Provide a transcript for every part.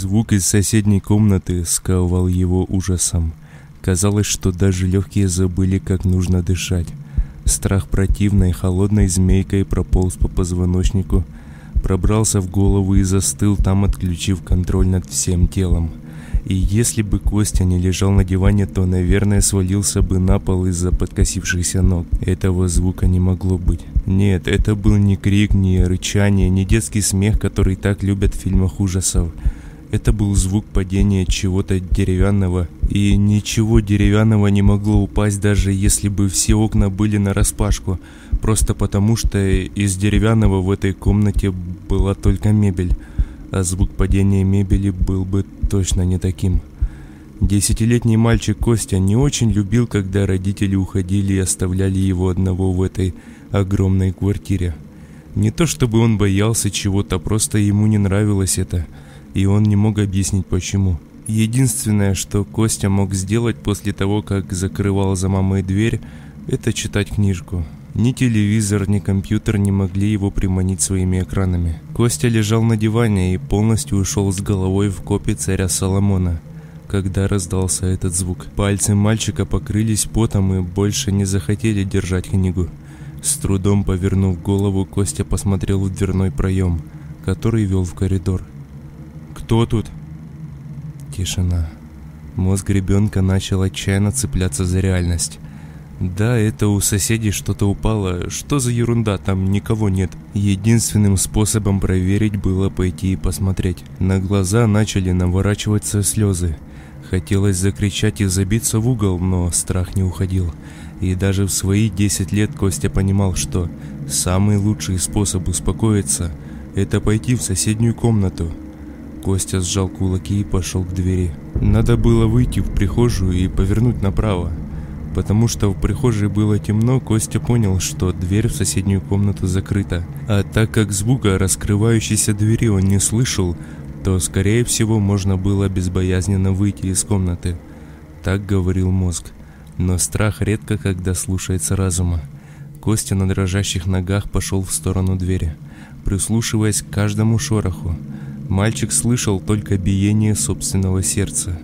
Звук из соседней комнаты сковал его ужасом. Казалось, что даже легкие забыли, как нужно дышать. Страх противной холодной змейкой прополз по позвоночнику, пробрался в голову и застыл там, отключив контроль над всем телом. И если бы Костя не лежал на диване, то, наверное, свалился бы на пол из-за подкосившихся ног. Этого звука не могло быть. Нет, это был не крик, не рычание, не детский смех, который так любят в фильмах ужасов. Это был звук падения чего-то деревянного, и ничего деревянного не могло упасть, даже если бы все окна были на распашку, просто потому что из деревянного в этой комнате была только мебель, а звук падения мебели был бы точно не таким. Десятилетний мальчик Костя не очень любил, когда родители уходили и оставляли его одного в этой огромной квартире. Не то чтобы он боялся чего-то, просто ему не нравилось это – и он не мог объяснить почему. Единственное, что Костя мог сделать после того, как закрывал за мамой дверь, это читать книжку. Ни телевизор, ни компьютер не могли его приманить своими экранами. Костя лежал на диване и полностью ушел с головой в копе царя Соломона, когда раздался этот звук. Пальцы мальчика покрылись потом и больше не захотели держать книгу. С трудом повернув голову, Костя посмотрел в дверной проем, который вел в коридор. Кто тут?» Тишина. Мозг ребенка начал отчаянно цепляться за реальность. Да, это у соседей что-то упало. Что за ерунда, там никого нет. Единственным способом проверить было пойти и посмотреть. На глаза начали наворачиваться слезы. Хотелось закричать и забиться в угол, но страх не уходил. И даже в свои 10 лет Костя понимал, что самый лучший способ успокоиться – это пойти в соседнюю комнату, Костя сжал кулаки и пошел к двери. Надо было выйти в прихожую и повернуть направо. Потому что в прихожей было темно, Костя понял, что дверь в соседнюю комнату закрыта. А так как звука раскрывающейся двери он не слышал, то, скорее всего, можно было безбоязненно выйти из комнаты. Так говорил мозг. Но страх редко когда слушается разума. Костя на дрожащих ногах пошел в сторону двери, прислушиваясь к каждому шороху. Мальчик слышал только биение собственного сердца.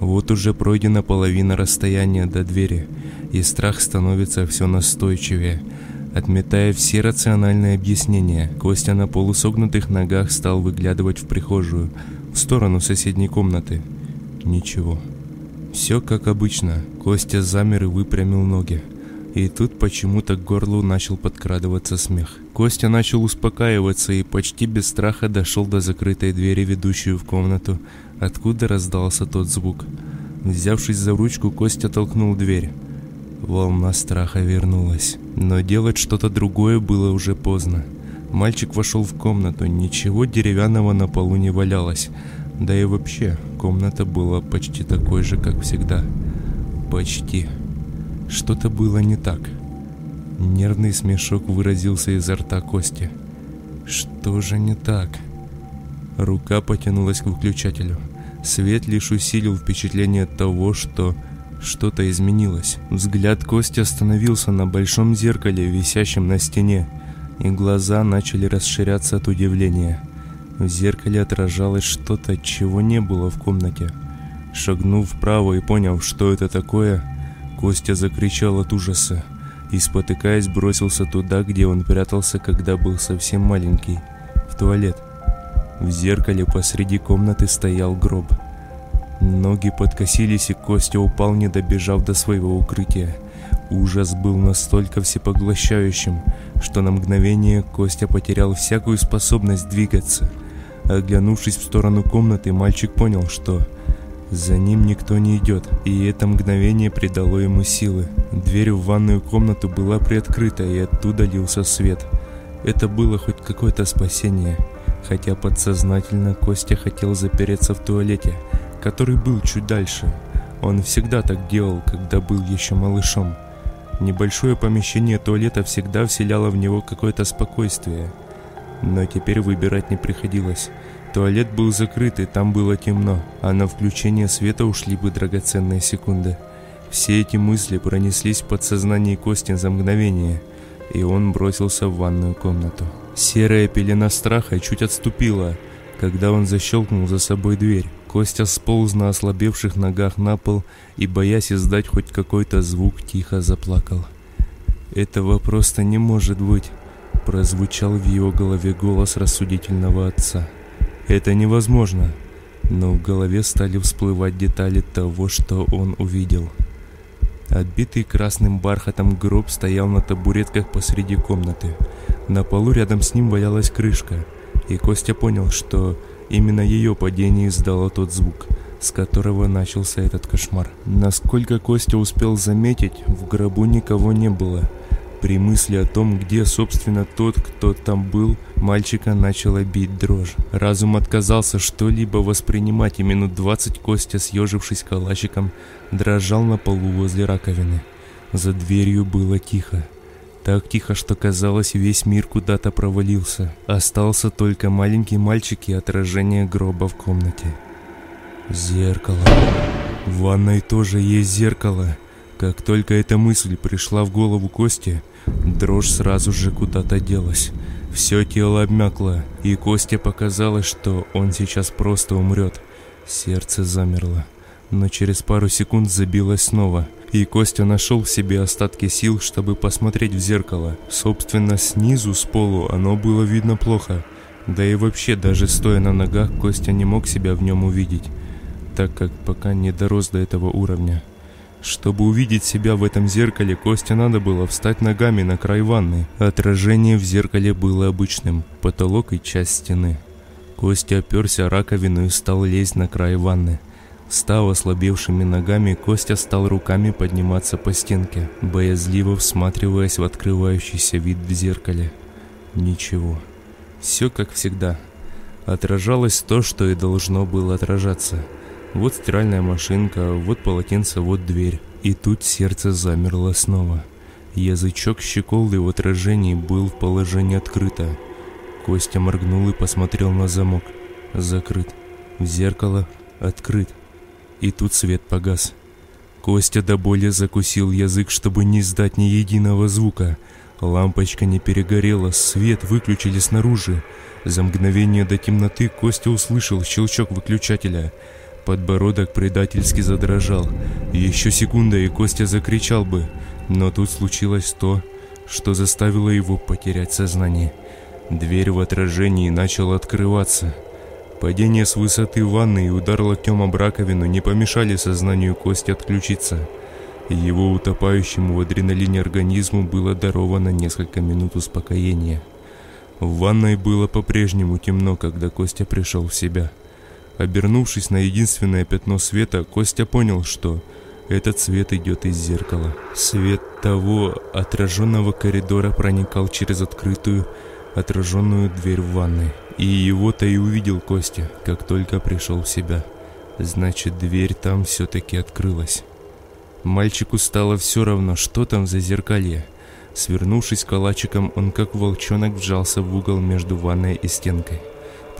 Вот уже пройдена половина расстояния до двери, и страх становится все настойчивее. Отметая все рациональные объяснения, Костя на полусогнутых ногах стал выглядывать в прихожую, в сторону соседней комнаты. Ничего. Все как обычно. Костя замер и выпрямил ноги. И тут почему-то к горлу начал подкрадываться смех. Костя начал успокаиваться и почти без страха дошел до закрытой двери, ведущей в комнату, откуда раздался тот звук. Взявшись за ручку, Костя толкнул дверь. Волна страха вернулась. Но делать что-то другое было уже поздно. Мальчик вошел в комнату, ничего деревянного на полу не валялось. Да и вообще, комната была почти такой же, как всегда. Почти. Что-то было не так. Нервный смешок выразился изо рта Кости. Что же не так? Рука потянулась к выключателю. Свет лишь усилил впечатление того, что что-то изменилось. Взгляд Кости остановился на большом зеркале, висящем на стене, и глаза начали расширяться от удивления. В зеркале отражалось что-то, чего не было в комнате. Шагнув вправо и поняв, что это такое, Костя закричал от ужаса и, спотыкаясь, бросился туда, где он прятался, когда был совсем маленький, в туалет. В зеркале посреди комнаты стоял гроб. Ноги подкосились, и Костя упал, не добежав до своего укрытия. Ужас был настолько всепоглощающим, что на мгновение Костя потерял всякую способность двигаться. Оглянувшись в сторону комнаты, мальчик понял, что за ним никто не идет, и это мгновение придало ему силы. Дверь в ванную комнату была приоткрыта, и оттуда лился свет. Это было хоть какое-то спасение, хотя подсознательно Костя хотел запереться в туалете, который был чуть дальше. Он всегда так делал, когда был еще малышом. Небольшое помещение туалета всегда вселяло в него какое-то спокойствие. Но теперь выбирать не приходилось. Туалет был закрыт, и там было темно, а на включение света ушли бы драгоценные секунды. Все эти мысли пронеслись в подсознании Кости за мгновение, и он бросился в ванную комнату. Серая пелена страха чуть отступила, когда он защелкнул за собой дверь. Костя сполз на ослабевших ногах на пол и, боясь издать хоть какой-то звук, тихо заплакал. «Этого просто не может быть», — прозвучал в его голове голос рассудительного отца. «Это невозможно». Но в голове стали всплывать детали того, что он увидел. Отбитый красным бархатом гроб стоял на табуретках посреди комнаты. На полу рядом с ним валялась крышка, и Костя понял, что именно ее падение издало тот звук, с которого начался этот кошмар. Насколько Костя успел заметить, в гробу никого не было – при мысли о том, где, собственно, тот, кто там был, мальчика начала бить дрожь. Разум отказался что-либо воспринимать, и минут двадцать Костя, съежившись калачиком, дрожал на полу возле раковины. За дверью было тихо. Так тихо, что казалось, весь мир куда-то провалился. Остался только маленький мальчик и отражение гроба в комнате. Зеркало. В ванной тоже есть зеркало. Как только эта мысль пришла в голову Кости, дрожь сразу же куда-то делась. Все тело обмякло, и Косте показалось, что он сейчас просто умрет. Сердце замерло, но через пару секунд забилось снова, и Костя нашел в себе остатки сил, чтобы посмотреть в зеркало. Собственно, снизу, с полу, оно было видно плохо. Да и вообще, даже стоя на ногах, Костя не мог себя в нем увидеть, так как пока не дорос до этого уровня. Чтобы увидеть себя в этом зеркале, Косте надо было встать ногами на край ванны. Отражение в зеркале было обычным, потолок и часть стены. Костя оперся раковину и стал лезть на край ванны. Став ослабевшими ногами, Костя стал руками подниматься по стенке, боязливо всматриваясь в открывающийся вид в зеркале. Ничего. Все как всегда. Отражалось то, что и должно было отражаться – вот стиральная машинка, вот полотенце, вот дверь. И тут сердце замерло снова. Язычок щеколды в отражении был в положении открыто. Костя моргнул и посмотрел на замок. Закрыт. В зеркало открыт. И тут свет погас. Костя до боли закусил язык, чтобы не издать ни единого звука. Лампочка не перегорела, свет выключили снаружи. За мгновение до темноты Костя услышал щелчок выключателя – Подбородок предательски задрожал. Еще секунда, и Костя закричал бы. Но тут случилось то, что заставило его потерять сознание. Дверь в отражении начала открываться. Падение с высоты ванны и удар локтем об раковину не помешали сознанию Кости отключиться. Его утопающему в адреналине организму было даровано несколько минут успокоения. В ванной было по-прежнему темно, когда Костя пришел в себя. Обернувшись на единственное пятно света, Костя понял, что этот свет идет из зеркала. Свет того отраженного коридора проникал через открытую, отраженную дверь в ванной. И его-то и увидел Костя, как только пришел в себя. Значит, дверь там все-таки открылась. Мальчику стало все равно, что там за зеркалье. Свернувшись калачиком, он как волчонок вжался в угол между ванной и стенкой.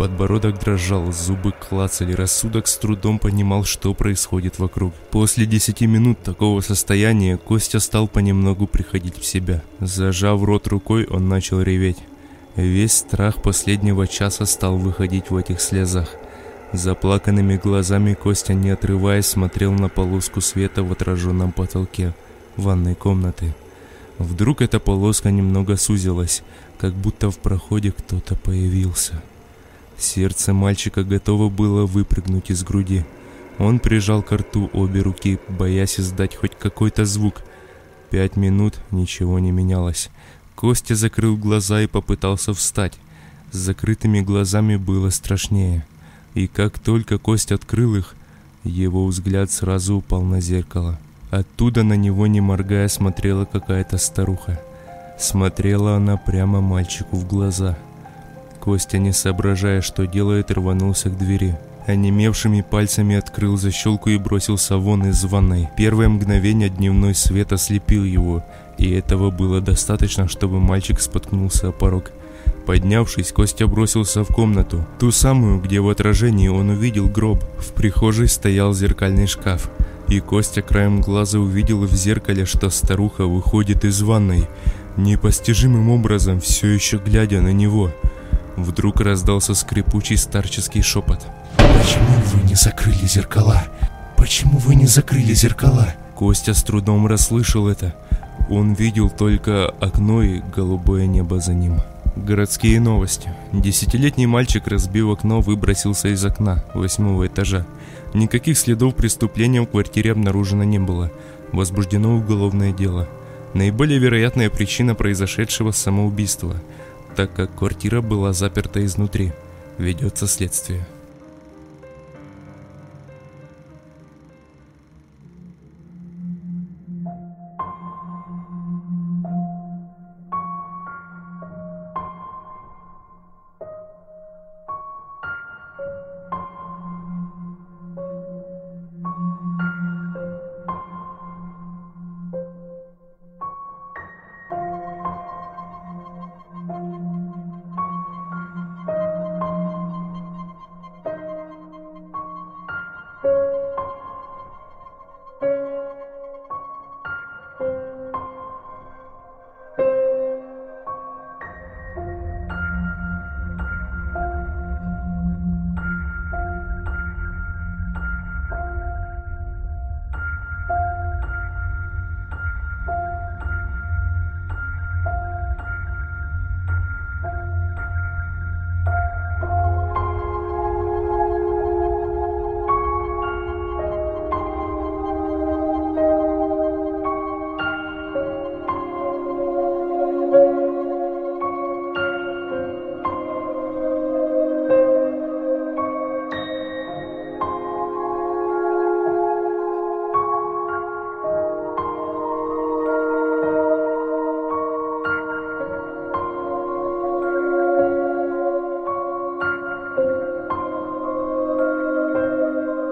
Подбородок дрожал, зубы клацали, рассудок с трудом понимал, что происходит вокруг. После десяти минут такого состояния Костя стал понемногу приходить в себя. Зажав рот рукой, он начал реветь. Весь страх последнего часа стал выходить в этих слезах. Заплаканными глазами Костя, не отрываясь, смотрел на полоску света в отраженном потолке ванной комнаты. Вдруг эта полоска немного сузилась, как будто в проходе кто-то появился. Сердце мальчика готово было выпрыгнуть из груди. Он прижал к рту обе руки, боясь издать хоть какой-то звук. Пять минут ничего не менялось. Костя закрыл глаза и попытался встать. С закрытыми глазами было страшнее. И как только Костя открыл их, его взгляд сразу упал на зеркало. Оттуда на него, не моргая, смотрела какая-то старуха. Смотрела она прямо мальчику в глаза – Костя, не соображая, что делает, рванулся к двери. Онемевшими пальцами открыл защелку и бросился вон из ванной. Первое мгновение дневной свет ослепил его, и этого было достаточно, чтобы мальчик споткнулся о порог. Поднявшись, Костя бросился в комнату, ту самую, где в отражении он увидел гроб. В прихожей стоял зеркальный шкаф, и Костя краем глаза увидел в зеркале, что старуха выходит из ванной, непостижимым образом все еще глядя на него – Вдруг раздался скрипучий старческий шепот. «Почему вы не закрыли зеркала? Почему вы не закрыли зеркала?» Костя с трудом расслышал это. Он видел только окно и голубое небо за ним. Городские новости. Десятилетний мальчик разбил окно, выбросился из окна восьмого этажа. Никаких следов преступления в квартире обнаружено не было. Возбуждено уголовное дело. Наиболее вероятная причина произошедшего самоубийства, так как квартира была заперта изнутри. Ведется следствие.